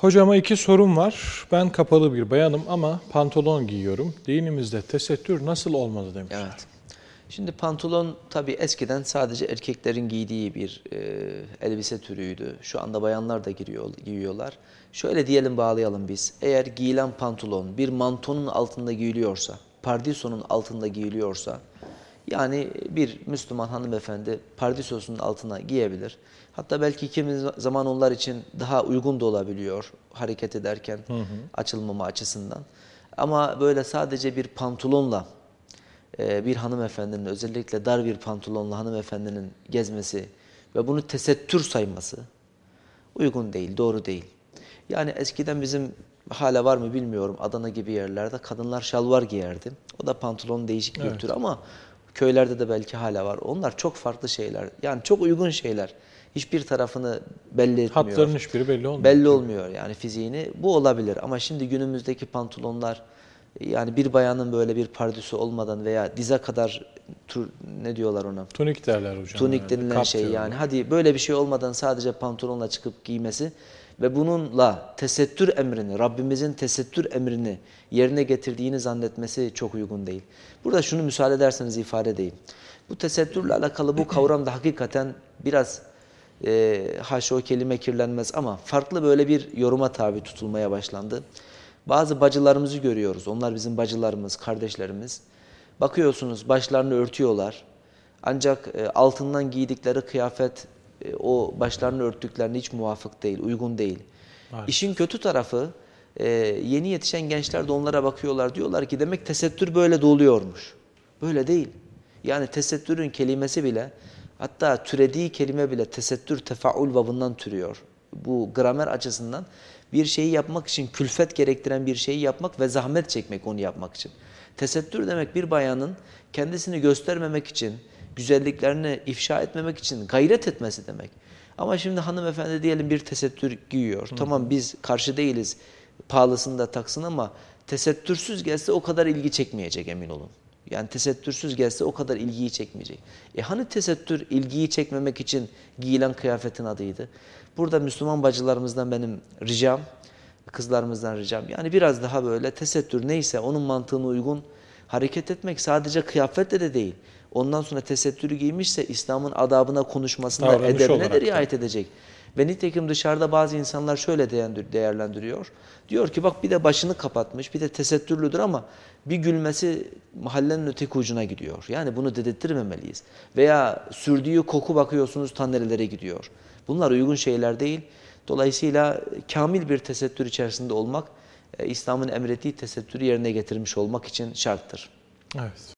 Hocama iki sorum var. Ben kapalı bir bayanım ama pantolon giyiyorum. Dinimizde tesettür nasıl olmalı demişler. Evet. Şimdi pantolon tabii eskiden sadece erkeklerin giydiği bir e, elbise türüydü. Şu anda bayanlar da giriyor, giyiyorlar. Şöyle diyelim bağlayalım biz. Eğer giyilen pantolon bir mantonun altında giyiliyorsa, pardisonun altında giyiliyorsa, yani bir Müslüman hanımefendi pardisosunun altına giyebilir. Hatta belki kimi zaman onlar için daha uygun da olabiliyor hareket ederken açılmama açısından. Ama böyle sadece bir pantolonla e, bir hanımefendinin özellikle dar bir pantolonlu hanımefendinin gezmesi ve bunu tesettür sayması uygun değil, doğru değil. Yani eskiden bizim hala var mı bilmiyorum Adana gibi yerlerde kadınlar şalvar giyerdi. O da pantolon değişik bir Evet. tür ama köylerde de belki hala var. Onlar çok farklı şeyler. Yani çok uygun şeyler. Hiçbir tarafını belli etmiyor. Hatların hiçbiri belli olmuyor. Belli olmuyor yani fiziğini. Bu olabilir ama şimdi günümüzdeki pantolonlar yani bir bayanın böyle bir pardüsü olmadan veya dize kadar tur, ne diyorlar ona? Tunik derler hocam. Tunik Evet, denilen kap şey diyorlar. yani. Hadi böyle bir şey olmadan sadece pantolonla çıkıp giymesi ve bununla tesettür emrini, Rabbimizin tesettür emrini yerine getirdiğini zannetmesi çok uygun değil. Burada şunu müsaade ederseniz ifade edeyim. Bu tesettürle alakalı bu kavram da hakikaten biraz e, haşa o kelime kirlenmez ama farklı böyle bir yoruma tabi tutulmaya başlandı. Bazı bacılarımızı görüyoruz. Onlar bizim bacılarımız, kardeşlerimiz. Bakıyorsunuz başlarını örtüyorlar. Ancak e, altından giydikleri kıyafet e, o başlarını örttüklerine hiç muvafık değil, uygun değil. Maalesef. İşin kötü tarafı e, yeni yetişen gençler de onlara bakıyorlar. Diyorlar ki demek tesettür böyle de oluyormuş. Böyle değil. Yani tesettürün kelimesi bile hatta türediği kelime bile tesettür tefaul babından türüyor. Bu gramer açısından bir şeyi yapmak için külfet gerektiren bir şeyi yapmak ve zahmet çekmek onu yapmak için. Tesettür demek bir bayanın kendisini göstermemek için, güzelliklerini ifşa etmemek için gayret etmesi demek. Ama şimdi hanımefendi diyelim bir tesettür giyiyor. Tamam biz karşı değiliz pahalısını da taksın ama tesettürsüz gelse o kadar ilgi çekmeyecek emin olun. Yani tesettürsüz gelse o kadar ilgiyi çekmeyecek. E hani tesettür ilgiyi çekmemek için giyilen kıyafetin adıydı? Burada Müslüman bacılarımızdan benim ricam, kızlarımızdan ricam. Yani biraz daha böyle tesettür neyse onun mantığına uygun hareket etmek sadece kıyafetle de değil. Ondan sonra tesettürü giymişse İslam'ın adabına, konuşmasına, Davranış edebine de da. riayet edecek. Ve nitekim dışarıda bazı insanlar şöyle değerlendir- değerlendiriyor. Diyor ki bak bir de başını kapatmış, bir de tesettürlüdür ama bir gülmesi mahallenin öteki ucuna gidiyor. Yani bunu dedirtmemeliyiz. Veya sürdüğü koku bakıyorsunuz ta nerelere gidiyor. Bunlar uygun şeyler değil. Dolayısıyla kamil bir tesettür içerisinde olmak, İslam'ın emrettiği tesettürü yerine getirmiş olmak için şarttır. Evet.